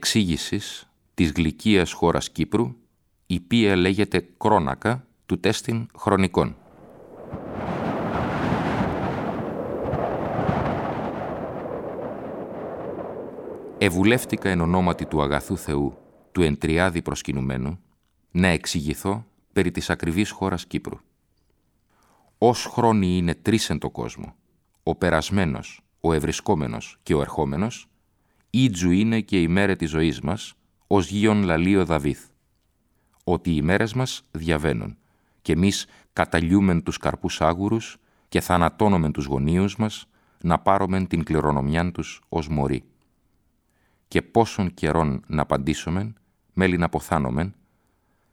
Εξήγησης της γλυκίας χώρας Κύπρου, η οποία λέγεται κρόνακα του τέστην χρονικών. Ευουλεύτηκα εν ονόματι του αγαθού Θεού, του εντριάδη προσκυνουμένου, να εξηγηθώ περί της ακριβής χώρας Κύπρου. Ως χρόνοι είναι τρεις εν το κόσμο, ο περασμένος, ο ευρισκόμενος και ο ερχόμενος, Ήτζου είναι και η μέρα της ζωής μας, ως γιον λαλείο Δαβίθ. Ότι οι μέρες μας διαβαίνουν και εμείς καταλιούμεν τους καρπούς άγουρους και θανατώνομεν τους γονίους μας να πάρομεν την κληρονομιά τους ως μωρή. Και πόσων καιρών να απαντήσομεν, μέλη να ποθάνομεν,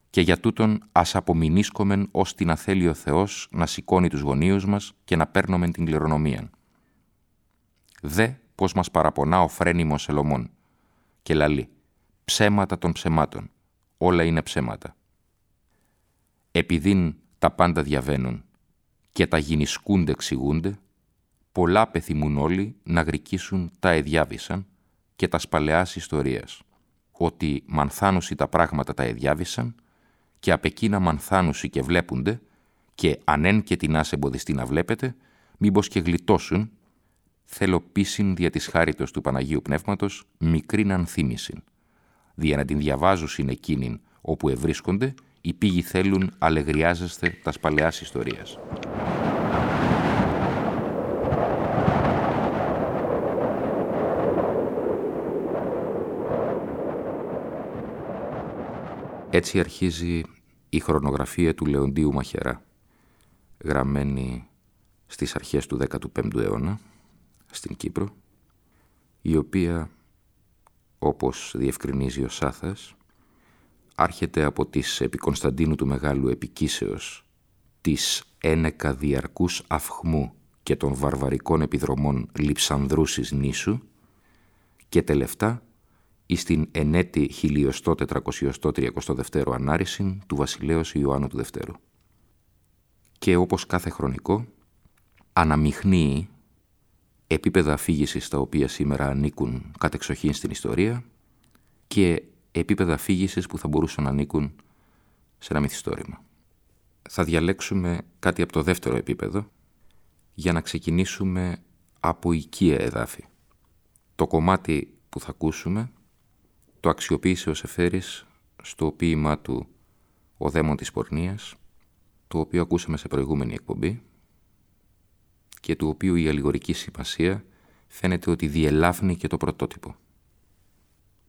και για τούτον ας απομηνίσκομεν ως την αθέλει ο Θεός να σηκώνει τους γονίους μας και να παίρνομεν την κληρονομία. Δε πώς μας παραπονά ο φρένιμος Ελωμών. Και λαλεί, ψέματα των ψεμάτων, όλα είναι ψέματα. Επειδή τα πάντα διαβαίνουν και τα γυνισκούνται εξηγούνται, πολλά πεθυμούν όλοι να γρικήσουν τα εδιάβησαν και τα σπαλαιάς ιστορίας, ότι μανθάνουσι τα πράγματα τα εδιάβησαν και απ' εκείνα μανθάνουσι και βλέπονται και ανέν και την εμποδιστεί να βλέπετε, μήπως και γλιτώσουν θέλω πίσιν δια της χάριτος του Παναγίου Πνεύματος μικρήν ανθίμησιν. Δια να την διαβάζουσιν εκείνην όπου ευρίσκονται, οι πήγοι θέλουν αλεγριάζεστε τας παλαιάς ιστορίας. Έτσι αρχίζει η χρονογραφία του Λεοντίου Μαχερά, γραμμένη στις αρχές του 15ου αιώνα, στην Κύπρο, η οποία, όπως διευκρινίζει ο Σάθας, άρχεται από τις επί Κωνσταντίνου του Μεγάλου επικίσεως της ένεκα διαρκούς αυχμού και των βαρβαρικών επιδρομών Λιψανδρούσης νήσου και τελευταία εις την ενέτη χιλιοστό τετρακοσιοστό τριακοστό ανάρρηση του βασιλέως Ιωάννου του Δευτέρου. Και όπως κάθε χρονικό, αναμειχνύει επίπεδα αφήγησης τα οποία σήμερα ανήκουν κατεξοχήν στην ιστορία και επίπεδα αφήγησης που θα μπορούσαν να ανήκουν σε ένα μυθιστόρημα. Θα διαλέξουμε κάτι από το δεύτερο επίπεδο για να ξεκινήσουμε από οικία εδάφη. Το κομμάτι που θα ακούσουμε το αξιοποίησε ο Σεφέρης στο ποίημά του «Ο δαίμον της πορνείας», το οποίο ακούσαμε σε προηγούμενη εκπομπή και του οποίου η αλληγορική σημασία φαίνεται ότι διελάφνει και το πρωτότυπο.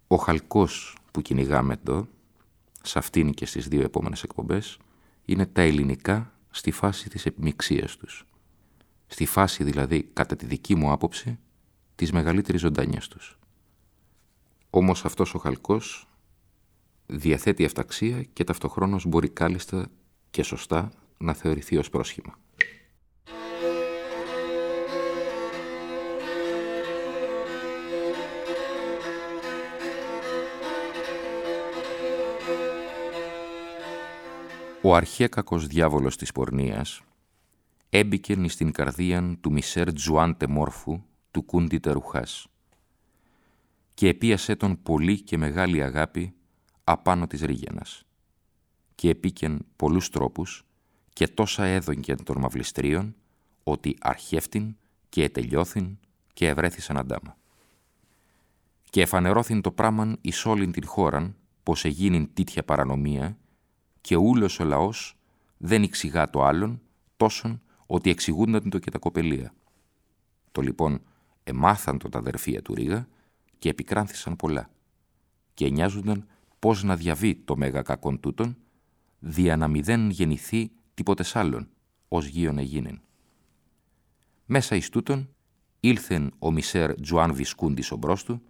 Ο χαλκός που κυνηγάμε εδώ, σε αυτήν και στις δύο επόμενες εκπομπές, είναι τα ελληνικά στη φάση της επιμιξίας τους. Στη φάση δηλαδή, κατά τη δική μου άποψη, της μεγαλύτερης ζωντανιάς τους. Όμως αυτός ο χαλκός διαθέτει αυταξία και ταυτοχρόνως μπορεί κάλλιστα και σωστά να θεωρηθεί ως πρόσχημα. Ο αρχέκακος διάβολος της πορνείας έμπηκεν στην καρδίαν του Μισέρ Τζουάντε Μόρφου του Κούντι Τερουχάς και επίασε τον πολύ και μεγάλη αγάπη απάνω της ρίγενας και επίκεν πολλούς τρόπους και τόσα έδωγκεν των μαυλιστρίων ότι αρχεύτην και ετελειώθην και ευρέθησαν αντάμα. Και εφανερώθην το πράμαν εις όλην την χώραν πως εγίνην τίτια παρανομία και ούλος ο λαός δεν εξηγά το άλλον τόσον ότι εξηγούνταν το και τα κοπελία. Το λοιπόν εμάθαν το τα αδερφία του Ρίγα και επικράνθησαν πολλά και νοιάζονταν πώς να διαβεί το μέγα κακόν τούτον δια να μηδέν γεννηθεί τίποτες άλλον, ως γύρον εγίνεν. Μέσα εις τούτον ήλθεν ο Μισέρ Τζουάν Βισκούντης ομπρός του,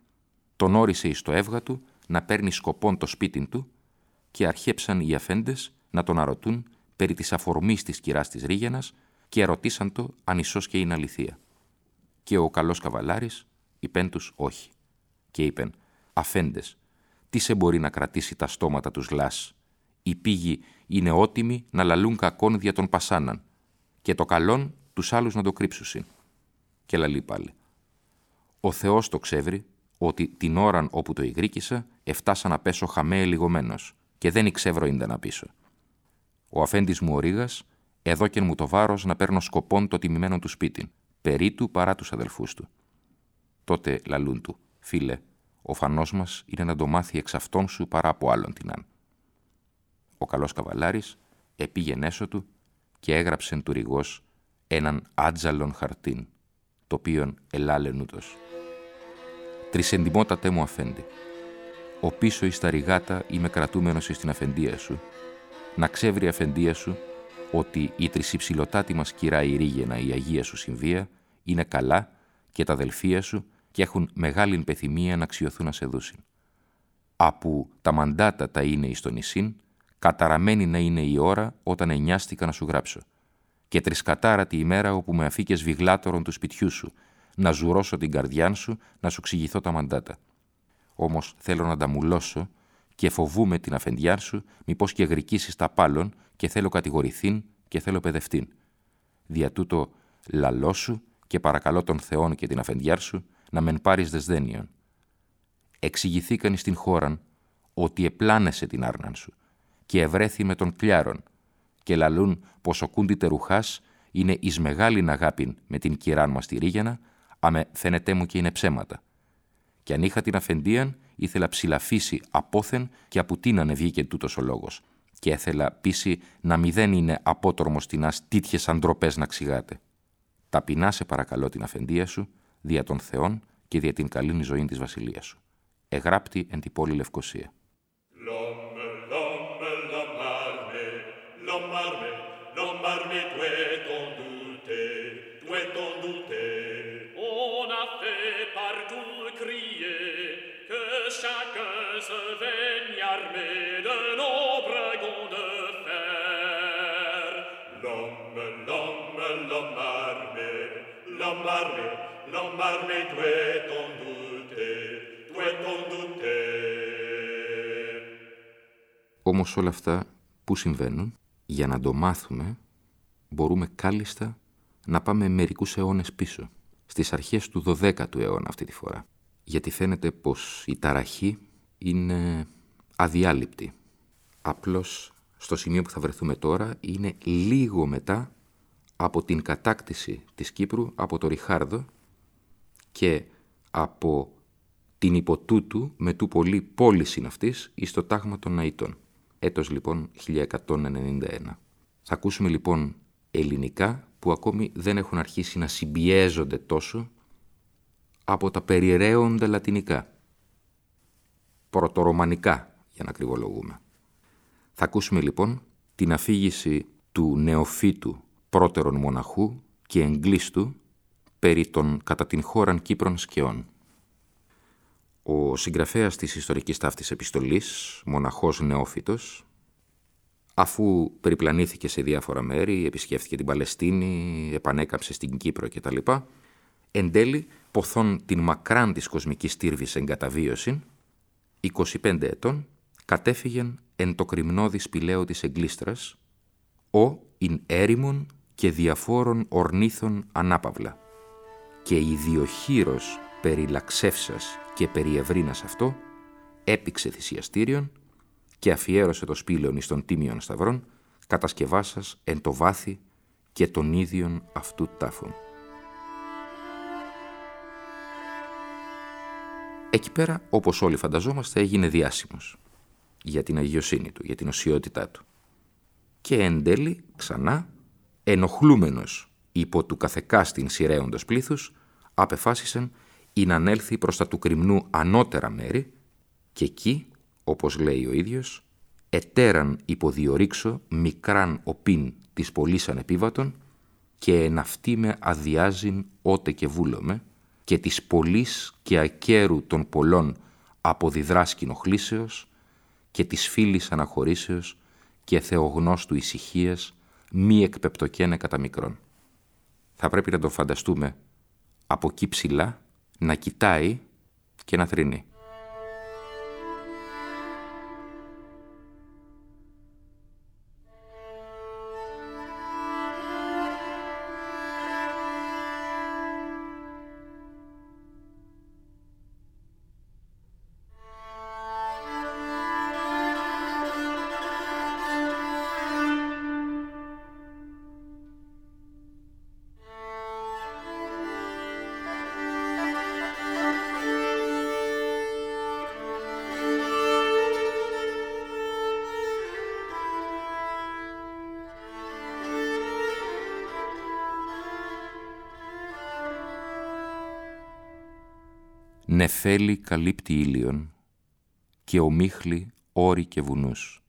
τον όρισε εις το έβγα του να παίρνει σκοπόν το σπίτι του και αρχέψαν οι αφέντες να τον αρωτούν περί της αφορμής της κυράς της Ρίγενας και ερωτήσαν το αν ισός και είναι αληθεία. Και ο καλός καβαλάρης είπεν τους όχι. Και είπεν «Αφέντες, τι σε μπορεί να κρατήσει τα στόματα τους λάς; Οι πήγοι είναι ότιμοι να λαλούν κακόν δια των πασάναν και το καλόν τους άλλους να το κρύψουσιν». Και λαλεί πάλι «Ο Θεός το ξέβρει ότι την ώραν όπου το ηγρήκησα εφτάσα να πέσω χαμέ λιγωμένος και δεν ήξευρω να πίσω. Ο αφέντης μου ο Ρήγας έδωκεν μου το βάρος να παίρνω σκοπών το τιμημένο του σπίτι, περί του παρά τους αδελφούς του. Τότε λαλούν του, φίλε, ο φανός μας είναι να το μάθει εξ αυτών σου παρά από άλλον την αν. Ο καλός καβαλάρης επήγε έσω του και έγραψεν του ρηγός έναν άτζαλον χαρτίν, το οποίον ελάλεν ούτως. Τρισεντιμότατε μου αφέντη, ο πίσω εις τα ρηγάτα είμαι κρατούμενος εις την αφεντία σου, να ξέβρει η αφεντία σου ότι η τρισυψηλωτάτη μας κυρά η Ρίγαινα, η Αγία σου Συμβία, είναι καλά και τα αδελφία σου και έχουν μεγάλη πεθυμία να αξιωθούν να σε δούσιν. Απού τα μαντάτα τα είναι εις το νησίν, καταραμένη να είναι η ώρα όταν ενιάστηκα να σου γράψω. Και τρισκατάρα τη ημέρα όπου με αφήκες βιγλάτορον του σπιτιού σου, να ζουρώσω την καρδιά σου, να σου ξηγηθώ τα μαντάτα. Όμως θέλω να τα μουλώσω και φοβούμαι την αφεντιά σου, μήπως και γρικήσεις τα πάλων και θέλω κατηγορηθήν και θέλω παιδευτήν. Δια τούτο λαλό σου και παρακαλώ τον Θεόν και την αφεντιά σου να μεν πάρεις δεσδένιον. Εξηγηθήκαν στην χώραν ότι επλάνεσε την άρναν σου και ευρέθη με τον κλιάρον και λαλούν πως ο κούντι τερουχάς είναι εις μεγάλην αγάπην με την κυράν μας τη Ρίγιανα, αμε φαίνεται μου και είναι ψέματα. Και αν είχα την αφεντίαν, ήθελα ψηλαφίσει απόθεν και από τι να βγήκε τούτος ο λόγος. Και έθελα πίση να μηδέν είναι απότορμος τεινάς τίτιες αντροπές να ξηγάτε. Ταπεινά σε παρακαλώ την αφεντία σου, δια των Θεών και δια την καλήν ζωή της βασιλείας σου. Εγράπτη εν τη πόλη Λευκοσία. Όμως όλα αυτά που συμβαίνουν, για να το μάθουμε, μπορούμε κάλλιστα να πάμε μερικούς αιώνες πίσω, στις αρχές του 12ου αιώνα αυτή τη φορά. Γιατί φαίνεται πως η ταραχή είναι αδιάλειπτη. Απλώς στο σημείο που θα βρεθούμε τώρα είναι λίγο μετά από την κατάκτηση της Κύπρου από το Ριχάρδο και από την υποτούτου με του πολύ πώληση αυτής εις το τάγμα των Ναΐτων. Έτος λοιπόν 1191. Θα ακούσουμε λοιπόν ελληνικά που ακόμη δεν έχουν αρχίσει να συμπιέζονται τόσο από τα περιραίοντα λατινικά. Πρωτορωμανικά για να κρυβολογούμε. Θα ακούσουμε λοιπόν την αφήγηση του νεοφύτου πρώτερον μοναχού και εγκλήστου περί των κατά την χώραν Κύπρων σκαιών. Ο συγγραφέας της ιστορικής ταύτης επιστολής, μοναχός νεόφυτος, αφού περιπλανήθηκε σε διάφορα μέρη, επισκέφθηκε την Παλαιστίνη, επανέκαψε στην Κύπρο κτλ., εν τέλει ποθών την μακράν της κοσμικής τύρβης εγκαταβίωση, 25 ετών, κατέφυγεν εν το κρυμνόδι σπηλαίο της εγκλίστρας, ο ειν έρημον και διαφόρων ορνήθων ανάπαυλα και ιδιοχείρος περί λαξεύσας και περί ευρύνας αυτό έπηξε θυσιαστήριον και αφιέρωσε το σπήλαιον εις των τίμιων σταυρών κατασκευάσας εν το βάθη και των ίδιων αυτού τάφων. Εκεί πέρα, όπως όλοι φανταζόμαστε, έγινε διάσημος. για την αγιοσύνη του, για την οσιότητά του. Και εν τέλει, ξανά, ενοχλούμενος υπό του καθεκάστην σειραίοντος πλήθους, απεφάσισαν ή να ανέλθει προς τα του κρυμνού ανώτερα μέρη και εκεί, όπως λέει ο ίδιος, ετέραν υποδιορίξω μικράν οπίν της πολλής ανεπίβατον και εν αυτή με αδειάζειν ότε και βούλομαι και της πολλής και ακέρου των πολλών αποδιδράς κοινοχλήσεως και της φίλης αναχωρήσεως και θεογνώστου ησυχίας μη εκπεπτοκαίνε κατά μικρόν. Θα πρέπει να το φανταστούμε από εκεί ψηλά να κοιτάει και να θρυνεί. Νεφέλη καλύπτει ήλιον και ομίχλη όρη και βουνούς,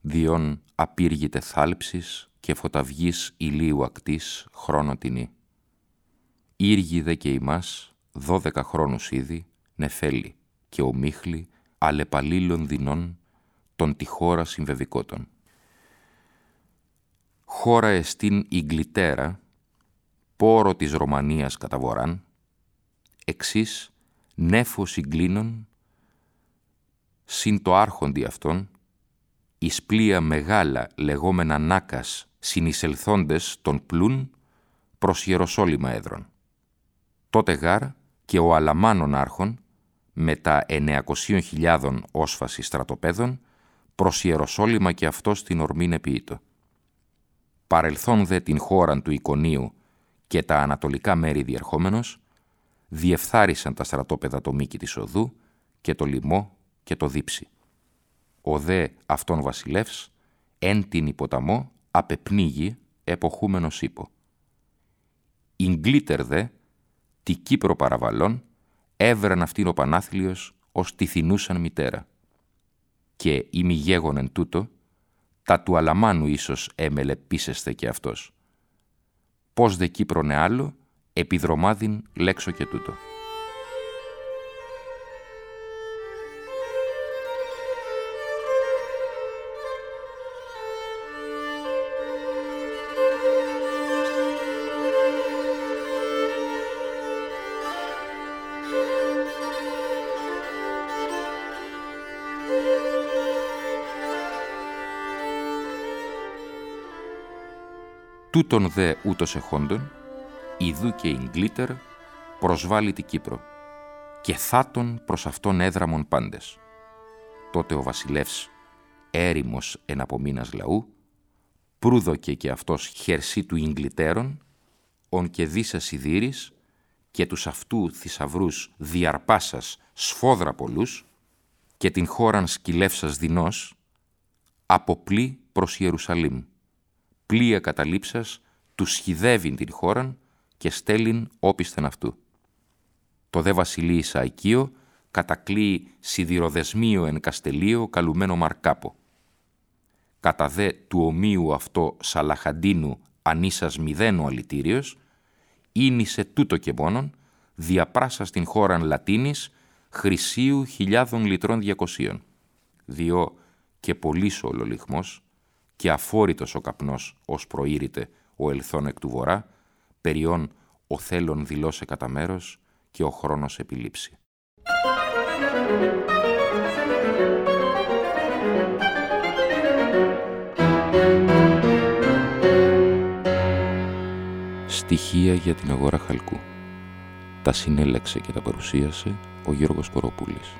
διόν απήργητε θάλψης και φωταυγής ηλίου ακτής χρόνο τινή. Ήργη δε και ημάς, δώδεκα χρόνους ήδη, νεφέλη και ομίχλη αλεπαλήλων δεινών των τη χώρα συμβεβικότων. Χώρα εστίν Ιγκλιτέρα, πόρο της Ρωμανίας κατά βοράν, εξής νέφος συγκλίνων, συν το άρχοντι αυτών, εις πλοία μεγάλα λεγόμενα νάκας συνεισελθόντες των πλούν προς Ιεροσόλυμα έδρων. Τότε γάρ και ο Αλαμάνων άρχον, με τα 900.000 όσφαση στρατοπέδων, προς Ιεροσόλυμα και αυτό στην ορμήν επίητο. Παρελθόν δε την χώραν του Ικονίου και τα ανατολικά μέρη διερχόμενος, διεφθάρισαν τα στρατόπεδα το μήκη της οδού και το λοιμό και το δίψι. Ο δε αυτόν βασιλεύς, εν την υποταμό, απεπνίγει εποχούμενος ύπο. Ιγκλίτερ δε, τη Κύπρο παραβαλών, έβραν αυτήν ο Πανάθλιος ως τη θυνούσαν μητέρα. Και ημιγέγονεν τούτο, τα του Αλαμάνου ίσως έμελε πίσεσθε και αυτός. Πώς δε Κύπρονε άλλο, επιδρομάδιν λέξω και τούτο. Τούτον δε ούτως εχόντων, Ιδού και Ιγκλίτερ προσβάλλει την Κύπρο και θάτων προς αυτόν έδραμον πάντες. Τότε ο βασιλεύς, έρημος εν απομείνας λαού, προύδοκε και αυτός χερσί του Ιγκλιτέρων, ον και δίσα σιδήρης και τους αυτού θησαυρούς διαρπάσας σφόδρα πολλούς και την χώραν σκυλεύσας δεινός, αποπλή προς Ιερουσαλήμ. Πλοία καταλήψας τους σχηδεύειν την χώραν και στέλνει όπισθεν αυτού. Το δε βασιλεί Ισαϊκείο κατακλεί σιδηροδεσμίο εν καστελείο καλουμένο Μαρκάπο. Κατά δε του ομοίου αυτό Σαλαχαντίνου ανίσας μηδένου αλητήριος, ίνισε τούτο και μόνον, διαπράσα στην χώραν Λατίνης, χρυσίου χιλιάδων λιτρών διακοσίων. Διό και πολύς ο ολολιχμός, και αφόρητος ο καπνός, ως προήρητε ο ελθόν εκ του βορρά, περιών ο θέλων δηλώσε κατά μέρος και ο χρόνος επιλήψει. Στοιχεία για την αγορά χαλκού. Τα συνέλεξε και τα παρουσίασε ο Γιώργος Κοροπούλης.